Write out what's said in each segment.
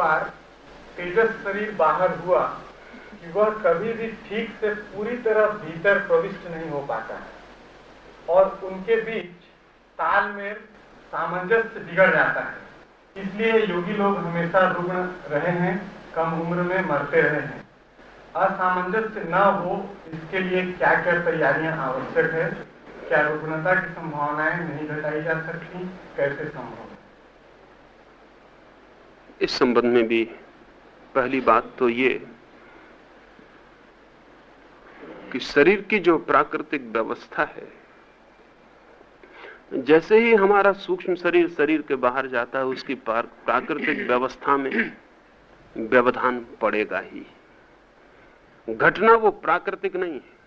बार तेजस शरीर बाहर हुआ कि वह कभी भी ठीक से पूरी तरह भीतर प्रविष्ट नहीं हो पाता है और उनके बीच तालमेल सामंजस्य बिगड़ जाता है। इसलिए योगी लोग हमेशा रुग्ण रहे हैं, कम उम्र में मरते रहे हैं। असामंजस्य न हो, इसके लिए क्या क्या तैयारियाँ आवश्यक है? क्या रुग्णता की संभावनाएँ नहीं घटाई जा सकती? कैसे संभव? इस संबंध में भी पहली बात तो ये कि शरीर की जो प्राकृतिक व्यवस्था है, जैसे ही हमारा सूक्ष्म शरीर शरीर के बाहर जाता है, उसकी प्राकृतिक व्यवस्था में व्यवधान पड़ेगा ही। घटना वो प्राकृतिक नहीं है।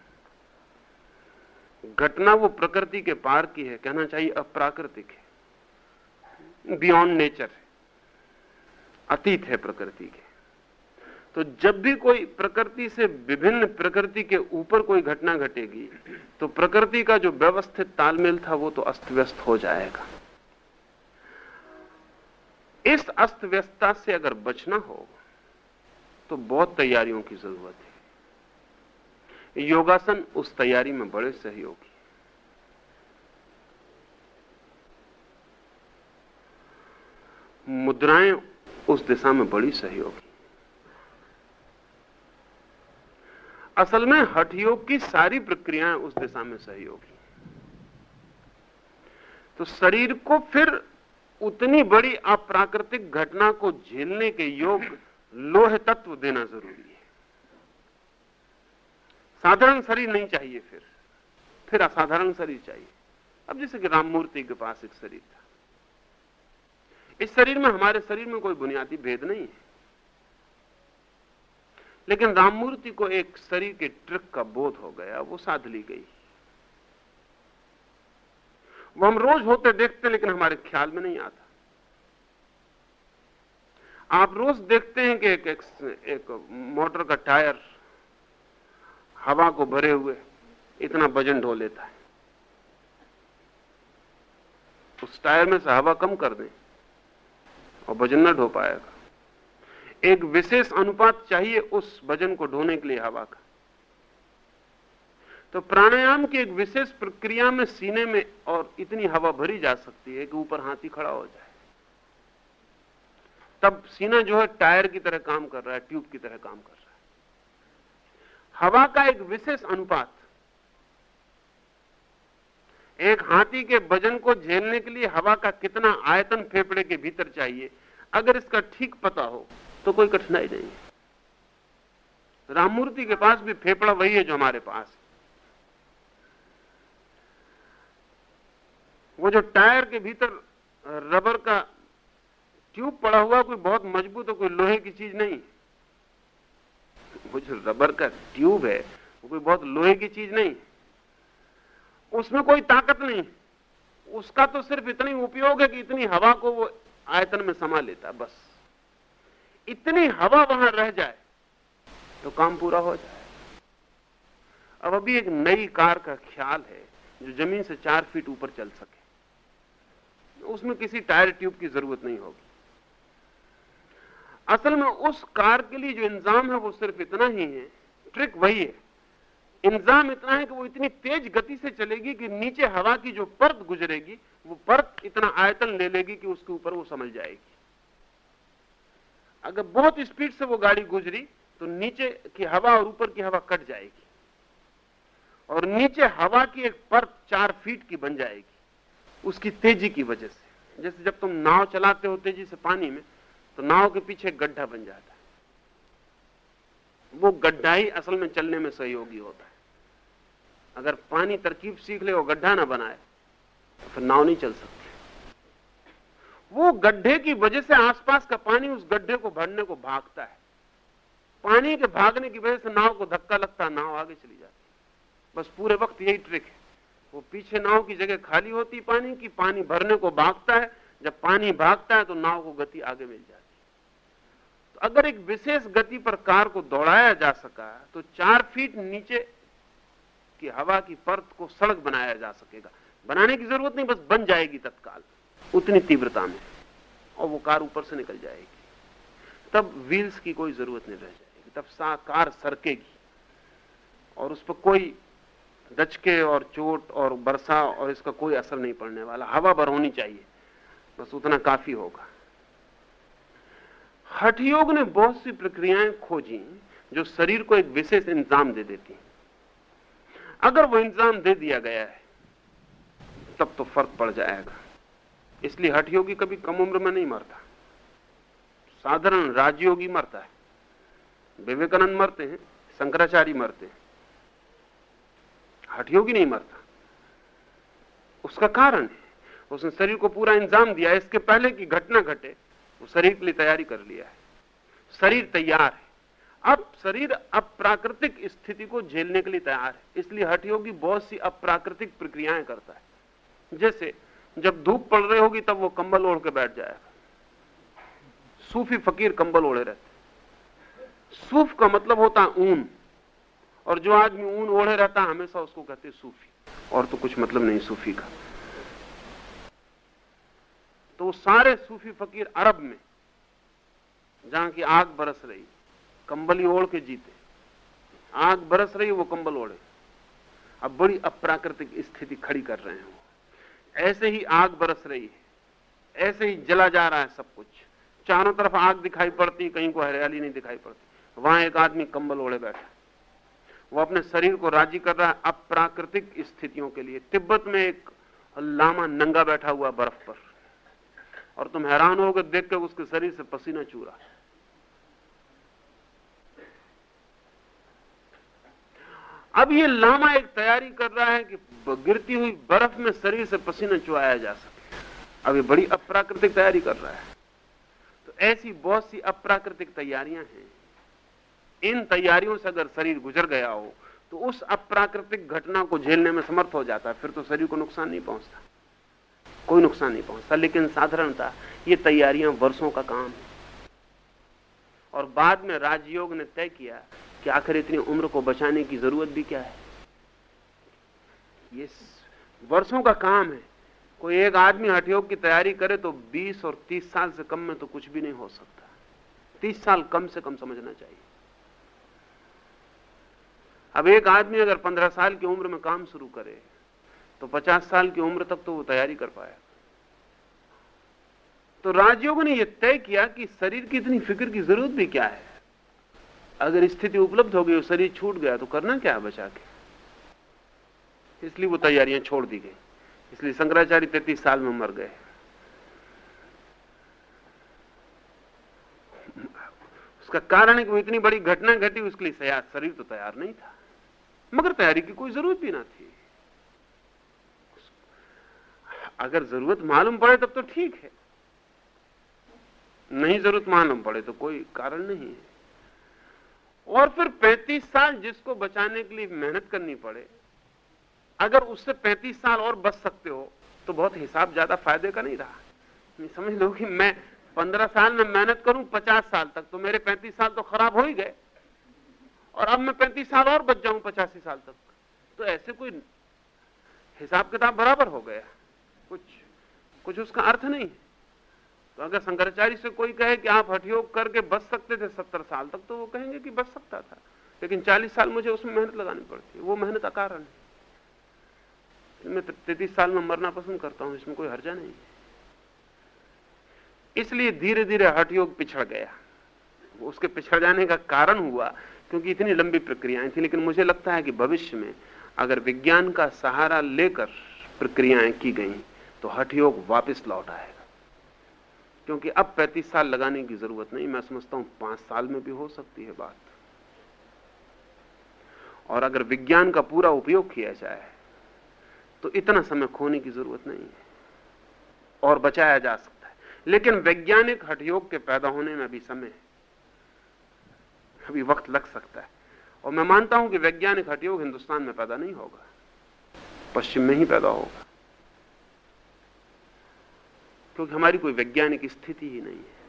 घटना वो प्रकृति के पार की है, कहना चाहिए अप्राकृतिक है। बियॉन्ड नेचर है। अतीत है प्रकृति के। तो जब भी कोई प्रकृति से विभिन्न प्रकृति के ऊपर कोई घटना घटेगी तो प्रकृति का जो व्यवस्थित तालमेल था, वो तो अस्त व्यस्त हो जाएगा। इस अस्त व्यस्तता से अगर बचना हो तो बहुत तैयारियों की ज़रूरत है। योगासन उस तैयारी में बड़े सहयोगी। मुद्राएँ उस दिशा में बड़ी सहयोगी असल में हठ योग की सारी प्रक्रियाएँ उस दिशा में सहयोगी तो शरीर को फिर उतनी बड़ी अप्राकृतिक घटना को झेलने के योग लोह तत्व देना ज़रूरी है। साधारण शरीर नहीं चाहिए फिर। फिर असाधारण शरीर चाहिए। अब जैसे कि राममूर्ति के पास एक शरीर था। इस शरीर में हमारे शरीर में कोई बुनियादी भेद नहीं है। लेकिन राममूर्ति को एक शरीर के ट्रिक का बोध हो गया वो साध ली गई। वो हम रोज होते देखते लेकिन हमारे ख्याल में नहीं आता। आप रोज देखते हैं कि एक, एक, एक मोटर का टायर हवा को भरे हुए इतना वज़न ढो लेता है। उस टायर में से हवा कम कर दें। और वज़न ना ढो पाएगा एक विशेष अनुपात चाहिए उस भजन को ढोने के लिए हवा का। तो प्राणायाम की एक विशेष प्रक्रिया में सीने में और इतनी हवा भरी जा सकती है कि ऊपर हाथी खड़ा हो जाए। तब सीना जो है टायर की तरह काम कर रहा है, ट्यूब की तरह काम कर रहा है। हवा का एक विशेष अनुपात, एक हाथी के वज़न को झेलने के लिए हवा का कितना आयतन फेफड़े के भीतर चाहिए अगर इसका ठीक पता हो तो कोई कठिनाई नहीं राममूर्ति के पास भी फेफड़ा वही है जो हमारे पास है। वो जो टायर के भीतर रबर का ट्यूब पड़ा हुआ, कोई बहुत मज़बूत और कोई लोहे की चीज़ नहीं। वो जो रबर का ट्यूब है, वो कोई बहुत लोहे की चीज़ नहीं। उसमें कोई ताकत नहीं। उसका तो सिर्फ़ इतना उपयोग है कि इतनी हवा को वो आयतन में समा लेता, बस। इतनी हवा वहाँ रह जाए तो काम पूरा हो जाए। अब अभी एक नई कार का ख्याल है, जो ज़मीन से चार फीट ऊपर चल सके। उसमें किसी टायर ट्यूब की ज़रूरत नहीं होगी। असल में उस कार के लिए जो इंजाम है, वो सिर्फ़ इतना ही है, ट्रिक वही है। इंजाम इतना है कि वो इतनी तेज गति से चलेगी कि नीचे हवा की जो परत गुजरेगी, वो परत इतना आयतन ले लेगी कि उसके ऊपर वो समझ जाएगी। अगर बहुत स्पीड से वो गाड़ी गुजरी तो नीचे की हवा और ऊपर की हवा कट जाएगी। और नीचे हवा की एक परत चार फीट की बन जाएगी, उसकी तेज़ी की वजह से। जैसे जब तुम नाव चलाते हो तेज़ी से पानी में तो नाव के पीछे गड्ढा बन जाता है। वो गड्ढा ही असल में चलने में सहयोगी होता है। अगर पानी तरकीब सीख ले और गड्ढा ना बनाए तो फिर नाव नहीं चल सकती। वो गड्ढे की वजह से आसपास का पानी उस गड्ढे को भरने को भागता है। पानी के भागने की वजह से नाव को धक्का लगता है, नाव आगे चली जाती बस पूरे वक्त यही ट्रिक है। वो पीछे नाव की जगह खाली होती पानी की, पानी भरने को भागता है। जब पानी भागता है तो नाव को गति आगे मिल जाती तो अगर एक विशेष गति पर कार को दौड़ाया जा सका तो चार फीट नीचे की हवा की परत को सड़क बनाया जा सकेगा। बनाने की ज़रूरत नहीं, बस बन जाएगी तत्काल। उतनी तीव्रता में। और वो कार ऊपर से निकल जाएगी। तब व्हील्स की कोई ज़रूरत नहीं रह जाएगी। तब कार सरकेगी। और उस पर कोई दचके और चोट और वर्षा और इसका कोई असर नहीं पड़ने वाला। हवा भर होनी चाहिए। बस उतना काफ़ी होगा। हठ योग ने बहुत सी प्रक्रियाएँ खोजी जो शरीर को एक विशेष इंतज़ाम दे देती अगर वो इंतज़ाम दे दिया गया है, तब तो फ़र्क पड़ जाएगा। इसलिए हठ योगी कभी कम उम्र में नहीं मरता। साधारण राजयोगी मरता है। विवेकानंद मरते हैं, शंकराचार्य मरते हैं। हठयोगी नहीं मरता। उसका कारण है, उसने शरीर को पूरा इंजाम दिया इसके पहले की घटना घटे, वो शरीर के लिए तैयारी कर लिया है। शरीर तैयार है। अब शरीर अप्राकृतिक स्थिति को झेलने के लिए तैयार है। इसलिए हठयोगी बहुत सी अप्राकृतिक प्रक्रियाएँ करता है। जैसे, जब धूप पड़ रही होगी तब वो कंबल ओढ़ के बैठ जाएगा। सूफी फकीर कंबल ओढ़े रहते सूफ का मतलब होता है ऊन। और जो आदमी ऊन ओढ़े रहता है, हमेशा उसको कहते सूफी। और तो कुछ मतलब नहीं सूफी का। तो सारे सूफी फकीर अरब में, जहाँ की आग बरस रही कंबली ओढ़ के जीते। आग बरस रही वो कंबल ओढ़े। अब बड़ी अप्राकृतिक स्थिति खड़ी कर रहे हैं ऐसे ही आग बरस रही है। ऐसे ही जला जा रहा है सब कुछ। चारों तरफ़ आग दिखाई पड़ती, कहीं को हरियाली नहीं दिखाई पड़ती। वहाँ एक आदमी कंबल ओढ़े बैठा वो अपने शरीर को राज़ी कर रहा है अप्राकृतिक स्थितियों के लिए। तिब्बत में एक लामा नंगा बैठा हुआ बर्फ़ पर। और तुम हैरान होगे, देख के उसके शरीर से पसीना चूरा। अब ये लामा एक तैयारी कर रहा है कि गिरती हुई बर्फ़ में शरीर से पसीना चुआया जा सके। अब ये बड़ी अप्राकृतिक तैयारी कर रहा है। तो ऐसी बहुत सी अप्राकृतिक तैयारियाँ हैं। इन तैयारियों से अगर शरीर गुजर गया हो तो उस अप्राकृतिक घटना को झेलने में समर्थ हो जाता है, फिर तो शरीर को नुकसान नहीं पहुँचता। कोई नुकसान नहीं पहुँचता, लेकिन साधारणता ये तैयारियाँ वर्षों का काम है। और बाद में राजयोग ने तय किया कि आखिर इतनी उम्र को बचाने की ज़रूरत भी क्या है? ये वर्षों का काम है। कोई एक आदमी हठयोग की तैयारी करे तो 20 और 30 साल से कम में तो कुछ भी नहीं हो सकता। 30 साल कम से कम समझना चाहिए। अब एक आदमी अगर 15 साल की उम्र में काम शुरू करे तो 50 साल की उम्र तक तो वो तैयारी कर पाया। तो राजयोग ने यह तय किया कि शरीर की इतनी फ़िक्र की ज़रूरत भी क्या है? अगर स्थिति उपलब्ध हो गई और शरीर छूट गया तो करना क्या है बचा के? इसलिए वो तैयारियाँ छोड़ दी गई। इसलिए शंकराचार्य तैतीस साल में मर गए। उसका कारण है कि वो इतनी बड़ी घटना घटी, उसके लिए शरीर तो तैयार नहीं था। मगर तैयारी की कोई ज़रूरत भी ना थी। अगर ज़रूरत मालूम पड़े, तब तो ठीक है। नहीं ज़रूरत मालूम पड़े तो कोई कारण नहीं है। और फिर 35 साल जिसको बचाने के लिए मेहनत करनी पड़े, अगर उससे 35 साल और बच सकते हो तो बहुत हिसाब ज़्यादा फ़ायदे का नहीं रहा। समझ लो कि मैं 15 साल में मेहनत करूँ 50 साल तक तो मेरे 35 साल तो खराब हो ही गए। और अब मैं पैंतीस साल और बच जाऊँ पचासी साल तक तो ऐसे कोई हिसाब किताब बराबर हो गया। कुछ कुछ उसका अर्थ नहीं। तो अगर शंकराचार्य से कोई कहे कि आप हठयोग करके बच सकते थे सत्तर साल तक तो वो कहेंगे कि बच सकता था। लेकिन चालीस साल मुझे उसमें मेहनत लगानी पड़ती है, वो मेहनत का कारण है। मैं तैतीस साल में मरना पसंद करता हूँ, इसमें कोई हर्जा नहीं इसलिए धीरे धीरे हठयोग पिछड़ गया। उसके पिछड़ जाने का कारण हुआ, क्योंकि इतनी लंबी प्रक्रियाएँ थी, लेकिन मुझे लगता है कि भविष्य में अगर विज्ञान का सहारा लेकर प्रक्रियाएँ की गई तो हठयोग वापस लौट आएगा। क्योंकि अब 35 साल लगाने की ज़रूरत नहीं, मैं समझता हूँ पाँच साल में भी हो सकती है बात। और अगर विज्ञान का पूरा उपयोग किया जाए तो इतना समय खोने की ज़रूरत नहीं है, और बचाया जा सकता है। लेकिन वैज्ञानिक हठयोग के पैदा होने में भी समय है अभी वक्त लग सकता है। और मैं मानता हूँ कि वैज्ञानिक हटयोग हिंदुस्तान में पैदा नहीं होगा, पश्चिम में ही पैदा होगा। क्योंकि हमारी कोई वैज्ञानिक स्थिति ही नहीं है।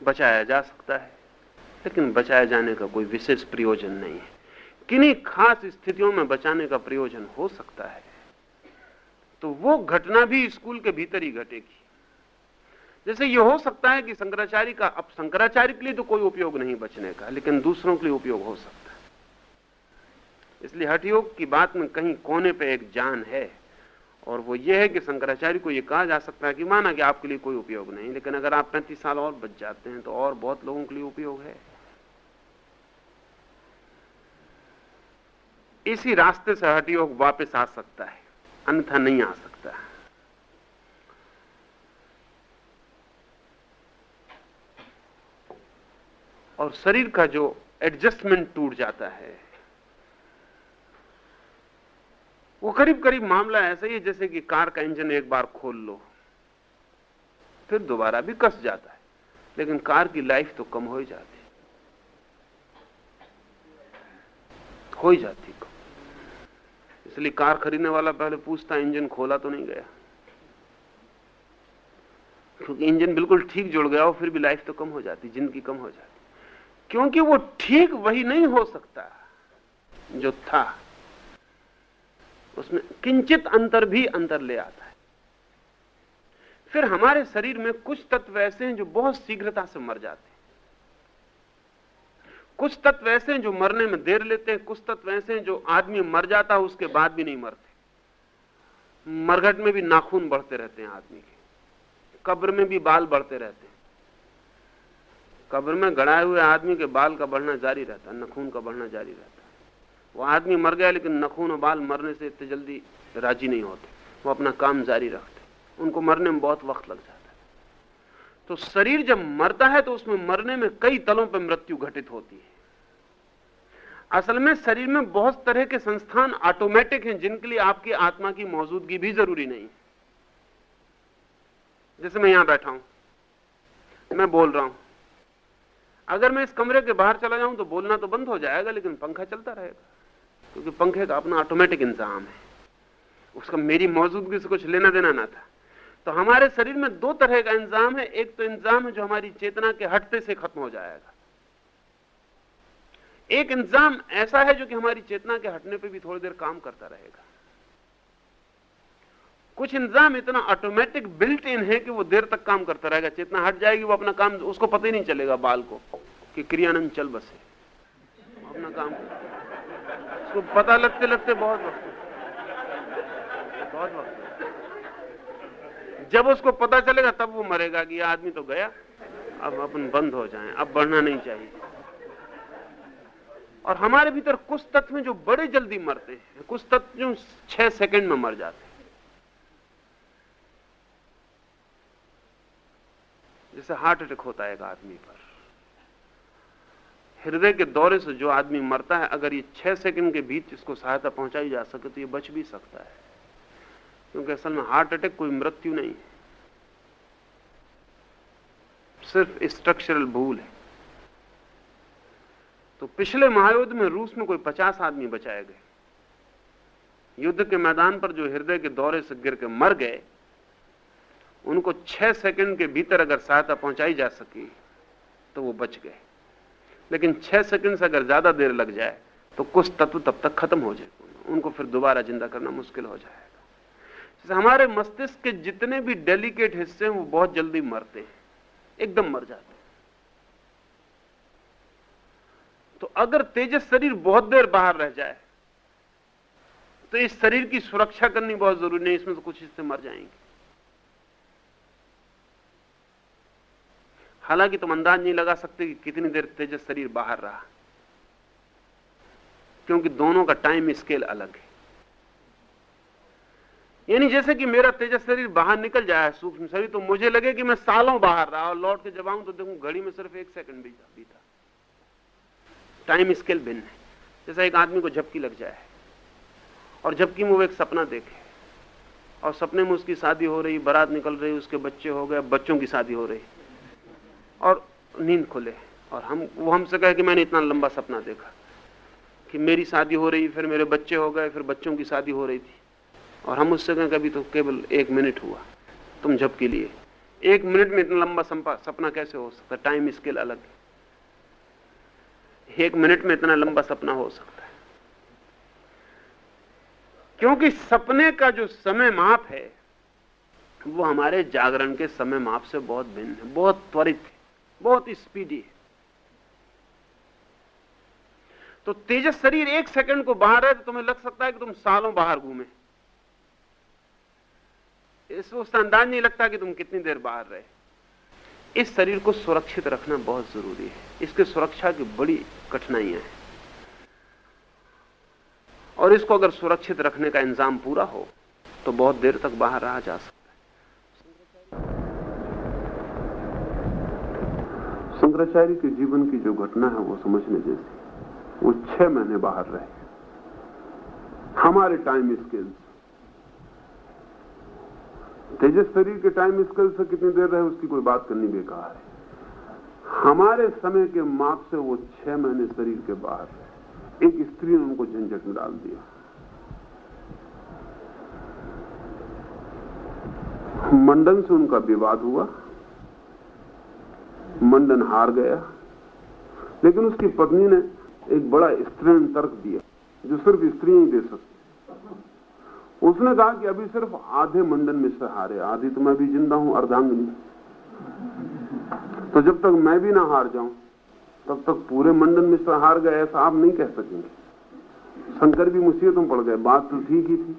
बचाया जा सकता है, लेकिन बचाए जाने का कोई विशेष प्रयोजन नहीं है। किन्हीं खास स्थितियों में बचाने का प्रयोजन हो सकता है तो वो घटना भी स्कूल के भीतर ही घटेगी। जैसे ये हो सकता है कि शंकराचार्य का, अब शंकराचार्य के लिए तो कोई उपयोग नहीं बचने का, लेकिन दूसरों के लिए उपयोग हो सकता है। इसलिए हठयोग की बात में कहीं कोने पे एक जान है। और वो ये है कि शंकराचार्य को ये कहा जा सकता है कि माना कि आपके लिए कोई उपयोग नहीं, लेकिन अगर आप पैंतीस साल और बच जाते हैं तो और बहुत लोगों के लिए उपयोग है। इसी रास्ते से हठयोग वापस आ सकता है, अन्यथा नहीं आ सकता। और शरीर का जो एडजस्टमेंट टूट जाता है वो करीब करीब मामला ऐसा ही है जैसे कि कार का इंजन एक बार खोल लो, फिर दोबारा भी कस जाता है। लेकिन कार की लाइफ तो कम हो ही जाती हो। ही जाती कम। इसलिए कार खरीदने वाला पहले पूछता, इंजन खोला तो नहीं गया? क्योंकि इंजन बिल्कुल ठीक जुड़ गया हो, फिर भी लाइफ तो कम हो जाती, ज़िंदगी कम हो जाती। क्योंकि वो ठीक वही नहीं हो सकता जो था। उसमें किंचित अंतर भी अंतर ले आता है। फिर हमारे शरीर में कुछ तत्व ऐसे हैं जो बहुत शीघ्रता से मर जाते हैं। कुछ तत्व ऐसे हैं जो मरने में देर लेते हैं, कुछ तत्व ऐसे हैं जो आदमी मर जाता है, उसके बाद भी नहीं मरते। मरघट में भी नाखून बढ़ते रहते हैं आदमी के। कब्र में भी बाल बढ़ते रहते हैं। कब्र में गड़ाए हुए आदमी के बाल का बढ़ना जारी रहता है, नाखून का बढ़ना जारी रहता है। वो आदमी मर गया, लेकिन नखून और बाल मरने से इतने जल्दी राज़ी नहीं होते। वो अपना काम जारी रखते। उनको मरने में बहुत वक्त लग जाता है। तो शरीर जब मरता है तो उसमें मरने में कई तलों पर मृत्यु घटित होती है। असल में शरीर में बहुत तरह के संस्थान ऑटोमेटिक हैं, जिनके लिए आपकी आत्मा की मौजूदगी भी ज़रूरी नहीं जैसे मैं यहाँ बैठा हूँ। मैं बोल रहा हूँ। अगर मैं इस कमरे के बाहर चला जाऊँ तो बोलना तो बंद हो जाएगा, लेकिन पंखा चलता रहेगा। क्योंकि पंखे का अपना ऑटोमेटिक इंतज़ाम है। उसका मेरी मौजूदगी से कुछ लेना देना ना था। तो हमारे शरीर में दो तरह का इंतज़ाम है। एक तो इंतज़ाम है जो हमारी चेतना के हटते से खत्म हो जाएगा। एक इंतज़ाम ऐसा है जो कि हमारी चेतना के हटने पर भी थोड़ी देर काम करता रहेगा। कुछ इंतज़ाम इतना ऑटोमेटिक बिल्ट इन है कि वो देर तक काम करता रहेगा। चेतना हट जाएगी, वो अपना काम, उसको पता ही नहीं चलेगा बाल को कि क्रियानंद चल बसे। अपना काम उसको पता लगते लगते बहुत वक्त बहुत वक्त जब उसको पता चलेगा, तब वो मरेगा कि आदमी तो गया। अब अपन बंद हो जाएँ, अब बढ़ना नहीं चाहिए। और हमारे भीतर कुछ तत्व जो बड़े जल्दी मरते हैं, कुछ तत्व जो छह सेकंड में मर जाते हैं। जैसे हार्ट अटैक होता है एक आदमी पर। हृदय के दौरे से जो आदमी मरता है, अगर ये छह सेकंड के बीच इसको सहायता पहुंचाई जा सके तो ये बच भी सकता है। क्योंकि असल में हार्ट अटैक कोई मृत्यु नहीं है। सिर्फ़ स्ट्रक्चरल भूल है। तो पिछले महायुद्ध में रूस में कोई पचास आदमी बचाए गए। युद्ध के मैदान पर जो हृदय के दौरे से गिर के मर गए, उनको छह सेकंड के भीतर अगर सहायता पहुंचाई जा सकी तो वो बच गए। लेकिन छह सेकंड से अगर ज़्यादा देर लग जाए तो कुछ तत्व तब तक खत्म हो जाए। उनको फिर दोबारा ज़िंदा करना मुश्किल हो जाएगा। जैसे हमारे मस्तिष्क के जितने भी डेलिकेट हिस्से हैं, वो बहुत जल्दी मरते हैं। एकदम मर जाते हैं। तो अगर तेजस शरीर बहुत देर बाहर रह जाए तो इस शरीर की सुरक्षा करनी बहुत ज़रूरी नहीं, इसमें तो कुछ हिस्से मर जाएँगे। हालाँकि तुम अंदाज नहीं लगा सकते कि कितनी देर तेजस शरीर बाहर रहा। क्योंकि दोनों का टाइम स्केल अलग है। यानी जैसे कि मेरा तेजस शरीर बाहर निकल जाए सूक्ष्म शरीर तो मुझे लगे कि मैं सालों बाहर रहा और लौट के जब आऊँ तो देखूँ घड़ी में सिर्फ़ एक सेकंड बीता बीता। टाइम स्केल भिन्न है। जैसा एक आदमी को झपकी लग जाए और झपकी में वो एक सपना देखे। और सपने में उसकी शादी हो रही, बारात निकल रही, उसके बच्चे हो गए, बच्चों की शादी हो रही। और नींद खुले। और हम, वो हमसे कहे कि मैंने इतना लंबा सपना देखा कि मेरी शादी हो रही, फिर मेरे बच्चे हो गए, फिर बच्चों की शादी हो रही थी। और हम उससे कहें कभी तो केवल एक मिनट हुआ, तुम झपकी लिए। एक मिनट में इतना लंबा सपना कैसे हो सकता? टाइम स्केल अलग है। एक मिनट में इतना लंबा सपना हो सकता है। क्योंकि सपने का जो समय माप है, वो हमारे जागरण के समय माप से बहुत भिन्न है, बहुत त्वरित है। बहुत स्पीडी है। तो तेजस शरीर एक सेकंड को बाहर है तो तुम्हें लग सकता है कि तुम सालों बाहर घूमे। इसको उसका अंदाज नहीं लगता कि तुम कितनी देर बाहर रहे। इस शरीर को सुरक्षित रखना बहुत ज़रूरी है। इसके सुरक्षा की बड़ी कठिनाइयाँ हैं। और इसको अगर सुरक्षित रखने का इंतज़ाम पूरा हो तो बहुत देर तक बाहर रहा जा सकता शंकराचार्य के जीवन की जो घटना है, वो समझने जैसी। वो छह महीने बाहर रहे। हमारे टाइम तेजस शरीर के टाइम स्केल से कितनी देर रहे, उसकी कोई बात करनी बेकार है। हमारे समय के माप से वो छह महीने शरीर के बाहर एक स्त्री ने उनको झंझट में डाल दिया। मंडन से उनका विवाद हुआ। मंडन हार गया। लेकिन उसकी पत्नी ने एक बड़ा स्त्रीण तर्क दिया, जो सिर्फ़ स्त्री ही दे सकती। उसने कहा कि अभी सिर्फ़ आधे मंडन में से हारे, आधी तो मैं भी ज़िंदा हूँ, अर्धांगनी। तो जब तक मैं भी ना हार जाऊँ, तब तक पूरे मंडन में से हार गए, ऐसा आप नहीं कह सकेंगे। शंकर भी मुसीबत में पड़ गए, बात तो ठीक ही थी।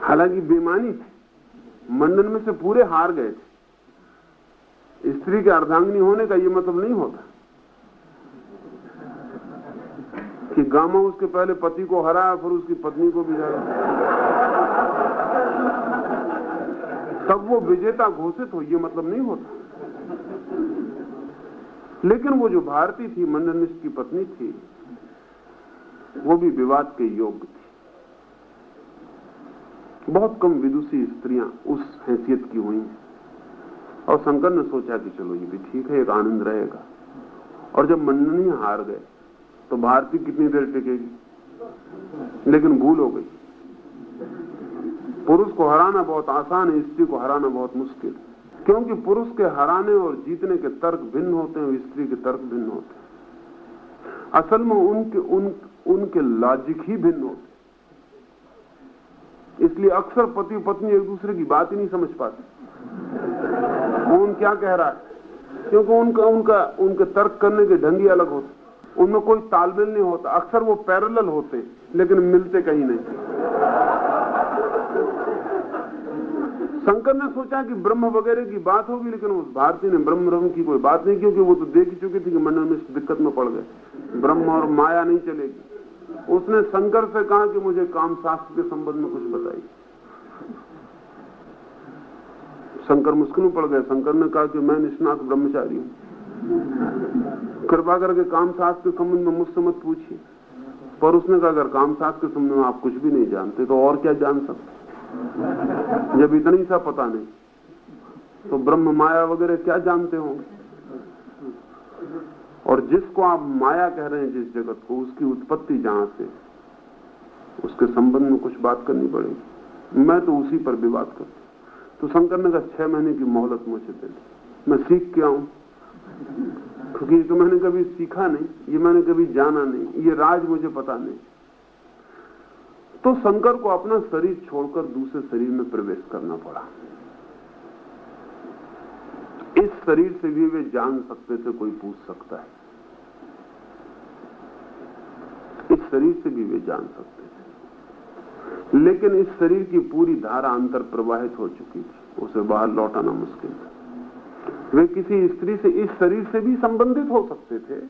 हालाँकि बेमानी थी। मंडन में से पूरे हार गए थे। स्त्री के अर्धांगनी होने का ये मतलब नहीं होता। कि गामा उसके पहले पति को हराया फिर उसकी पत्नी को भी हराया तब वो विजेता घोषित हो, ये मतलब नहीं होता। लेकिन वो जो भारती थी मंडनिष्ठ की पत्नी थी, वो भी विवाद के योग्य थी। बहुत कम विदुषी स्त्रियाँ उस हैसियत की हुई और शंकर ने सोचा कि चलो ये भी ठीक है, एक आनंद रहेगा। और जब मंडनी हार गए तो भारती कितनी देर टिकेगी? लेकिन भूल हो गई। पुरुष को हराना बहुत आसान है, स्त्री को हराना बहुत मुश्किल। क्योंकि पुरुष के हराने और जीतने के तर्क भिन्न होते हैं स्त्री के तर्क भिन्न होते हैं। असल में उनके, उन, उनके लॉजिक ही भिन्न होते इसलिए अक्सर पति पत्नी एक दूसरे की बात ही नहीं समझ पाते। कौन क्या कह रहा है? क्योंकि उनका उनका, उनके तर्क करने के ढंग ही अलग होते उनमें कोई तालमेल नहीं होता। अक्सर वो पैरेलल होते लेकिन मिलते कहीं नहीं। शंकर ने सोचा कि ब्रह्म वगैरह की बात होगी, लेकिन उस भारतीय ने ब्रह्म ब्रह्म की कोई बात नहीं क्योंकि वो तो देख ही चुकी थी कि मंडल में दिक्कत में पड़ गए। ब्रह्म और माया नहीं चलेगी। उसने शंकर से कहा कि मुझे काम शास्त्र के संबंध में कुछ बताइए। शंकर मुश्किल में पड़ गए। शंकर ने कहा कि मैं निष्णात ब्रह्मचारी हूँ। कृपा करके काम शास्त्र के संबंध में मुझसे मत पूछिए। पर उसने कहा, अगर काम शास्त्र के संबंध में आप कुछ भी नहीं जानते तो और क्या जान सकते? जब इतना सा पता नहीं तो ब्रह्म माया वगैरह क्या जानते होंगे? और जिसको आप माया कह रहे हैं, जिस जगत को, उसकी उत्पत्ति जहाँ से, उसके संबंध में कुछ बात करनी पड़ेगी। मैं तो उसी पर विवाद करता तो शंकर ने कहा, छह महीने की मोहलत मुझे दे दी। मैं सीख के आऊँ। क्योंकि तो मैंने कभी सीखा नहीं, ये मैंने कभी जाना नहीं, ये राज मुझे पता नहीं। तो शंकर को अपना शरीर छोड़कर दूसरे शरीर में प्रवेश करना पड़ा। इस शरीर से भी वे जान सकते थे, कोई पूछ सकता है। इस शरीर से भी वे जान सकते थे। लेकिन इस शरीर की पूरी धारा अंतर प्रवाहित हो चुकी थी। उसे बाहर लौटाना मुश्किल था। वे किसी स्त्री से इस शरीर से भी संबंधित हो सकते थे।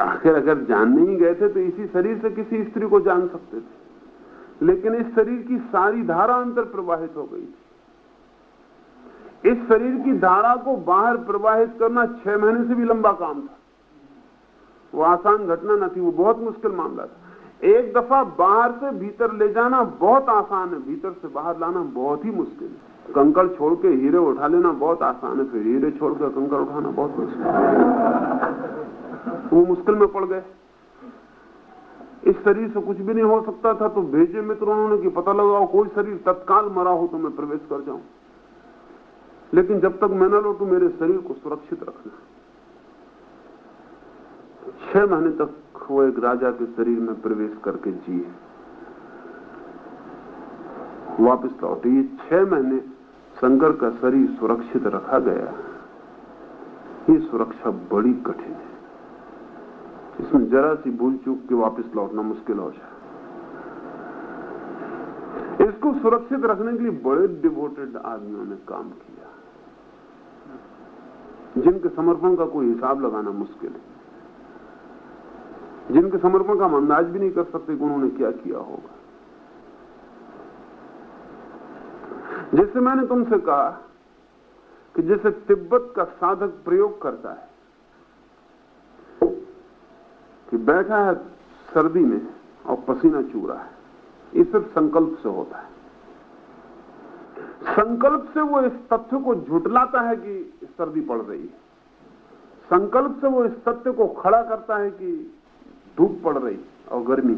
आखिर अगर जानने ही गए थे तो इसी शरीर से किसी स्त्री को जान सकते थे। लेकिन इस शरीर की सारी धारा अंतर प्रवाहित हो गई थी। इस शरीर की धारा को बाहर प्रवाहित करना छह महीने से भी लंबा काम था। वो आसान घटना न थी, वो बहुत मुश्किल मामला था। एक दफ़ा बाहर से भीतर ले जाना बहुत आसान है, भीतर से बाहर लाना बहुत ही मुश्किल है। कंकड़ छोड़ के हीरे उठा लेना बहुत आसान है, फिर हीरे छोड़ के कंकड़ उठाना बहुत मुश्किल वो मुश्किल में पड़ गए। इस शरीर से कुछ भी नहीं हो सकता था तो भेजे मित्र उन्होंने कि पता लगाओ, कोई शरीर तत्काल मरा हो तो मैं प्रवेश कर जाऊँ। लेकिन जब तक मैं न लो तो मेरे शरीर को सुरक्षित रखना छह महीने तक वो एक राजा के शरीर में प्रवेश करके जिए वापस लौटे, ये छह महीने शंकर का शरीर सुरक्षित रखा गया। ये सुरक्षा बड़ी कठिन है। इसमें जरा सी भूल चूक के वापस लौटना मुश्किल हो जाए। इसको सुरक्षित रखने के लिए बड़े डिवोटेड आदमियों ने काम किया। जिनके समर्पण का कोई हिसाब लगाना मुश्किल है। जिनके समर्पण का हम अंदाज भी नहीं कर सकते कि उन्होंने क्या किया होगा। जैसे मैंने तुमसे कहा कि जैसे तिब्बत का साधक प्रयोग करता है, कि बैठा है सर्दी में और पसीना चू रहा है, ये सिर्फ़ संकल्प से होता है। संकल्प से वो इस तथ्य को झुटलाता है कि सर्दी पड़ रही है। संकल्प से वो इस तथ्य को खड़ा करता है कि धूप पड़ रही और गर्मी।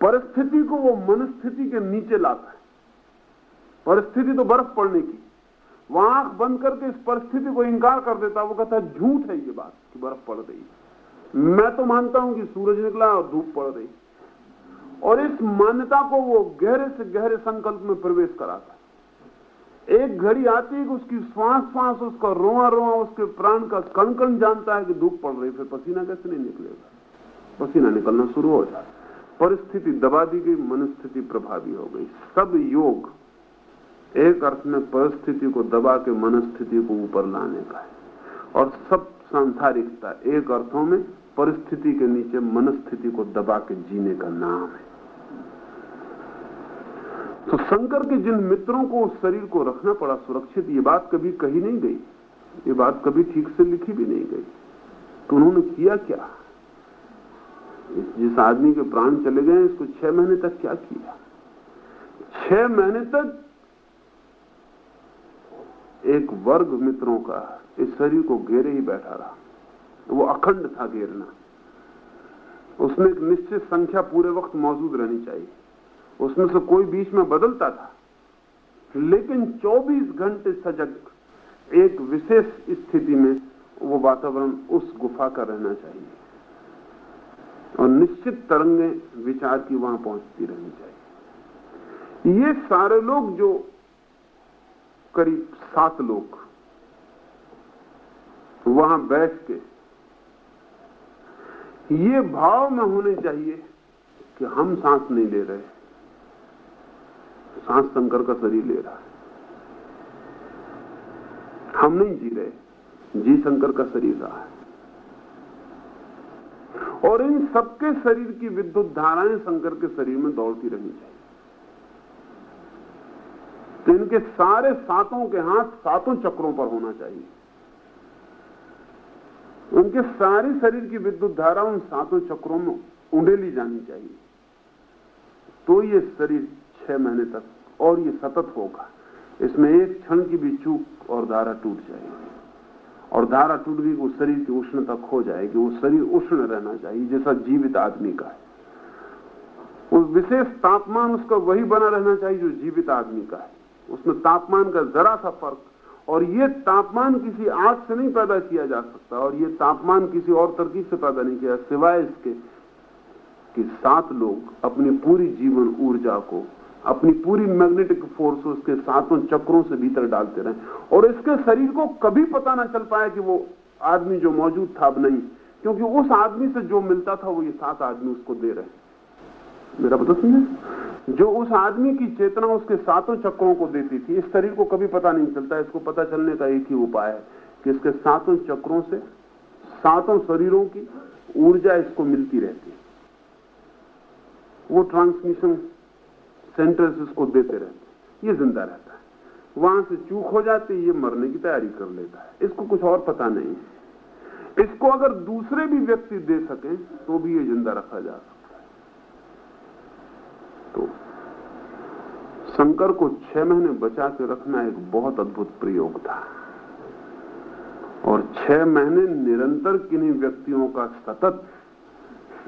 परिस्थिति को वो मनस्थिति के नीचे लाता है। परिस्थिति तो बर्फ़ पड़ने की। वहाँ आँख बंद करके इस परिस्थिति को इंकार कर देता वो कहता है, झूठ है ये बात कि बर्फ़ पड़ रही मैं तो मानता हूँ कि सूरज निकला और धूप पड़ रही। और इस मान्यता को वो गहरे से गहरे संकल्प में प्रवेश कराता एक घड़ी आती है कि उसकी श्वास श्वास उसका रोआ रोआ, उसके प्राण का कण कण जानता है कि धूप पड़ रही फिर पसीना कैसे नहीं निकलेगा? पसीना निकलना शुरू हो जाता परिस्थिति दबा दी गई, मनस्थिति प्रभावी हो गई। सब योग एक अर्थ में परिस्थिति को दबा के मनस्थिति को ऊपर लाने का है। और सब सांसारिकता एक अर्थों में परिस्थिति के नीचे मनस्थिति को दबा के जीने का नाम है। तो शंकर के जिन मित्रों को उस शरीर को रखना पड़ा सुरक्षित, ये बात कभी कही नहीं गई। ये बात कभी ठीक से लिखी भी नहीं गई। तो उन्होंने किया क्या? जिस आदमी के प्राण चले गए, इसको छह महीने तक क्या किया? छह महीने तक एक वर्ग मित्रों का इस शरीर को घेरे ही बैठा रहा। वो अखंड था घेरना। उसमें एक निश्चित संख्या पूरे वक्त मौजूद रहनी चाहिए। उसमें से कोई बीच में बदलता था। लेकिन 24 घंटे सजग एक विशेष स्थिति में वो वातावरण उस गुफा का रहना चाहिए। और निश्चित तरंगे विचार की वहाँ पहुँचती रहनी चाहिए। ये सारे लोग जो करीब सात लोग वहाँ बैठ के, ये भाव में होने चाहिए कि हम सांस नहीं ले रहे सांस शंकर का शरीर ले रहा है। हम नहीं जी रहे, जी शंकर का शरीर रहा है। और इन सबके शरीर की विद्युत धाराएँ शंकर के शरीर में दौड़ती रहनी चाहिए। तो इनके सारे सातों के हाथ सातों चक्रों पर होना चाहिए। उनके सारे शरीर की विद्युत धारा उन सातों चक्रों में उंडेली जानी चाहिए। तो ये शरीर छह महीने तक और ये सतत होगा। इसमें एक क्षण की भी चूक और धारा टूट जाएगी। और धारा टूट गई वो शरीर की उष्णता खो जाएगी, वो शरीर उष्ण रहना चाहिए, जैसा जीवित आदमी का है। उस विशेष तापमान उसका वही बना रहना चाहिए जो जीवित आदमी का है। उसमें तापमान का जरा सा फ़र्क, और ये तापमान किसी आग से नहीं पैदा किया जा सकता, और ये तापमान किसी और तरकीब से पैदा नहीं किया, सिवाय इसके कि सात लोग अपनी पूरी जीवन ऊर्जा को अपनी पूरी मैग्नेटिक फोर्स उसके सातों चक्रों से भीतर डालते रहे। और इसके शरीर को कभी पता ना चल पाया कि वो आदमी जो मौजूद था अब नहीं। क्योंकि उस आदमी से जो मिलता था, वो ये सात आदमी उसको दे रहे मेरा पता सुनिए जो उस आदमी की चेतना उसके सातों चक्रों को देती थी, इस शरीर को कभी पता नहीं चलता। इसको पता चलने का एक ही उपाय है कि इसके सातों चक्रों से, सातों शरीरों की ऊर्जा इसको मिलती रहती है। वो ट्रांसमिशन सेंटर्स इसको देते रहते ये ज़िंदा रहता है। वहाँ से चूक हो जाती ये मरने की तैयारी कर लेता है। इसको कुछ और पता नहीं है। इसको अगर दूसरे भी व्यक्ति दे सके तो भी ये ज़िंदा रखा जा सकता है। तो शंकर को छह महीने बचा के रखना एक बहुत अद्भुत प्रयोग था। और छह महीने निरंतर किन्हीं व्यक्तियों का सतत,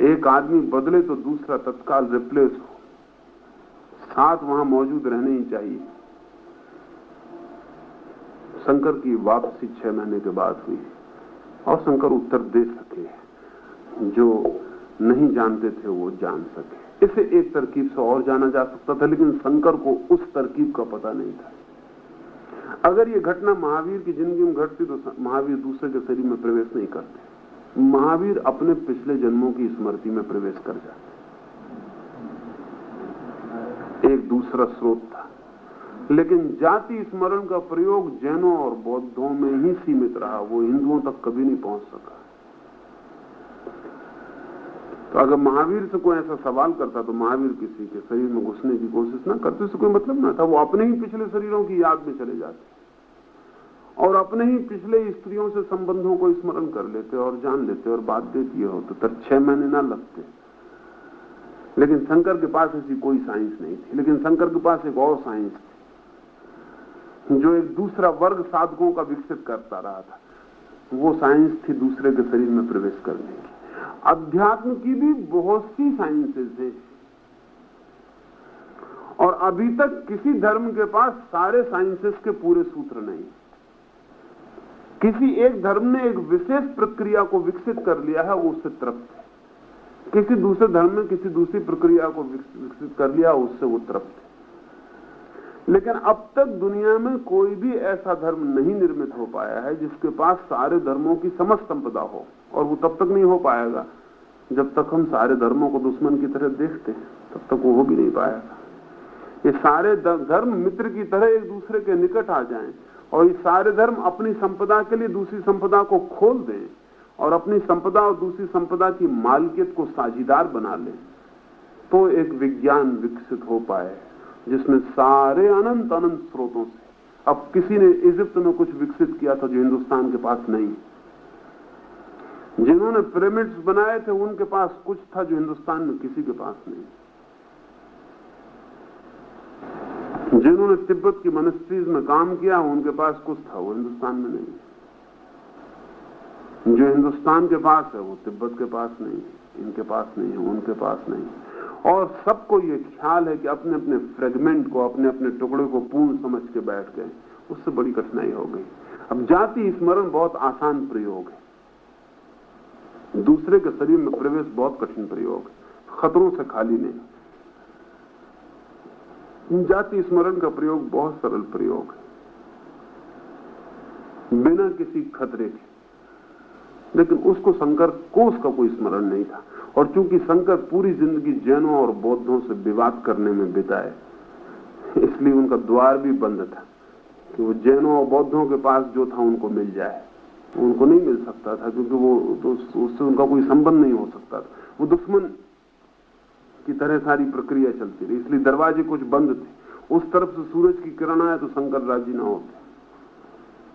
एक आदमी बदले तो दूसरा तत्काल रिप्लेस हो साथ वहाँ मौजूद रहने ही चाहिए। शंकर की वापसी छह महीने के बाद हुई। और शंकर उत्तर दे सके। जो नहीं जानते थे वो जान सके। इसे एक तरकीब से और जाना जा सकता था, लेकिन शंकर को उस तरकीब का पता नहीं था। अगर ये घटना महावीर की ज़िंदगी में घटती तो महावीर दूसरे के शरीर में प्रवेश नहीं करते। महावीर अपने पिछले जन्मों की स्मृति में प्रवेश कर जाते। एक दूसरा स्रोत था। लेकिन जाति स्मरण का प्रयोग जैनों और बौद्धों में ही सीमित रहा। वो हिंदुओं तक कभी नहीं पहुँच सका। तो अगर महावीर से कोई ऐसा सवाल करता तो महावीर किसी के शरीर में घुसने की कोशिश ना करते। उससे कोई मतलब ना था। वो अपने ही पिछले शरीरों की याद में चले जाते। और अपने ही पिछले स्त्रियों से संबंधों को स्मरण कर लेते और जान लेते और बात देती हो तो तर छह महीने ना लगते। लेकिन शंकर के पास ऐसी कोई साइंस नहीं थी। लेकिन शंकर के पास एक और साइंस थी, जो एक दूसरा वर्ग साधकों का विकसित करता रहा था। वो साइंस थी दूसरे के शरीर में प्रवेश करने की। अध्यात्म की भी बहुत सी साइंसेस हैं। और अभी तक किसी धर्म के पास सारे साइंसेस के पूरे सूत्र नहीं। किसी एक धर्म ने एक विशेष प्रक्रिया को विकसित कर लिया है वो उससे तृप्त किसी दूसरे धर्म में किसी दूसरी प्रक्रिया को विकसित कर लिया, उससे वो तृप्त लेकिन अब तक दुनिया में कोई भी ऐसा धर्म नहीं निर्मित हो पाया है, जिसके पास सारे धर्मों की समस्त संपदा हो, और वो तब तक नहीं हो पाएगा, जब तक हम सारे धर्मों को दुश्मन की तरह देखते हैं, तब तक वो हो भी नहीं पाएगा। ये सारे धर्म मित्र की तरह एक दूसरे के निकट आ जाएँ, और ये सारे धर्म अपनी संपदा के लिए दूसरी संपदा को खोल दें और अपनी संपदा और दूसरी संपदा की मालकियत को साझीदार बना लें तो एक विज्ञान विकसित हो पाए, जिसमें सारे अनंत अनंत स्रोतों से। अब किसी ने इजिप्त में कुछ विकसित किया था जो हिंदुस्तान के पास नहीं जिन्होंने पिरामिड्स बनाए थे, उनके पास कुछ था जो हिंदुस्तान में किसी के पास नहीं जिन्होंने तिब्बत की मनिस्ट्रीज में काम किया, उनके पास कुछ था, वो हिंदुस्तान में नहीं जो हिंदुस्तान के पास है, वो तिब्बत के पास नहीं है, इनके पास नहीं है, उनके पास नहीं और सबको ये ख्याल है कि अपने अपने फ्रेगमेंट को अपने अपने टुकड़े को पूर्ण समझ के बैठ गए। उससे बड़ी कठिनाई हो गई। अब जाति स्मरण बहुत आसान प्रयोग है। दूसरे के शरीर में प्रवेश बहुत कठिन प्रयोग है। खतरों से खाली नहीं। जाति स्मरण का प्रयोग बहुत सरल प्रयोग है। बिना किसी खतरे के। लेकिन उसको शंकर को उसका कोई स्मरण नहीं था। और चूँकि शंकर पूरी ज़िंदगी जैनों और बौद्धों से विवाद करने में बिताए इसलिए उनका द्वार भी बंद था कि वो जैनों और बौद्धों के पास जो था उनको मिल जाए। उनको नहीं मिल सकता था, क्योंकि वो तो उससे उनका कोई संबंध नहीं हो सकता था। वो दुश्मन की तरह सारी प्रक्रिया चलती रही, इसलिए दरवाजे कुछ बंद थे। उस तरफ़ से सूरज की किरण आए तो शंकर राज़ी ना होते।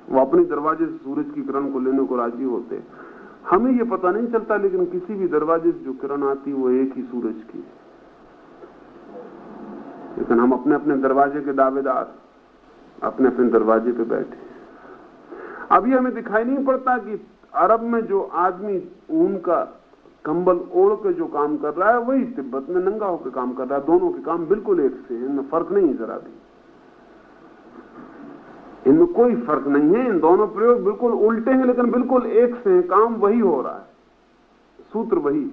वो अपने दरवाजे से सूरज की किरण को लेने को राज़ी होते हमें ये पता नहीं चलता, लेकिन किसी भी दरवाजे से जो किरण आती वो एक ही सूरज की लेकिन हम अपने अपने दरवाजे के दावेदार, अपने अपने दरवाजे पे बैठे अभी हमें दिखाई नहीं पड़ता कि अरब में जो आदमी ऊन का कंबल ओढ़ के जो काम कर रहा है, वही तिब्बत में नंगा होकर काम कर रहा है। दोनों के काम बिल्कुल एक से इनमें फ़र्क नहीं जरा भी। इनमें कोई फ़र्क नहीं है। इन दोनों प्रयोग बिल्कुल उल्टे हैं, लेकिन बिल्कुल एक से काम वही हो रहा है। सूत्र वही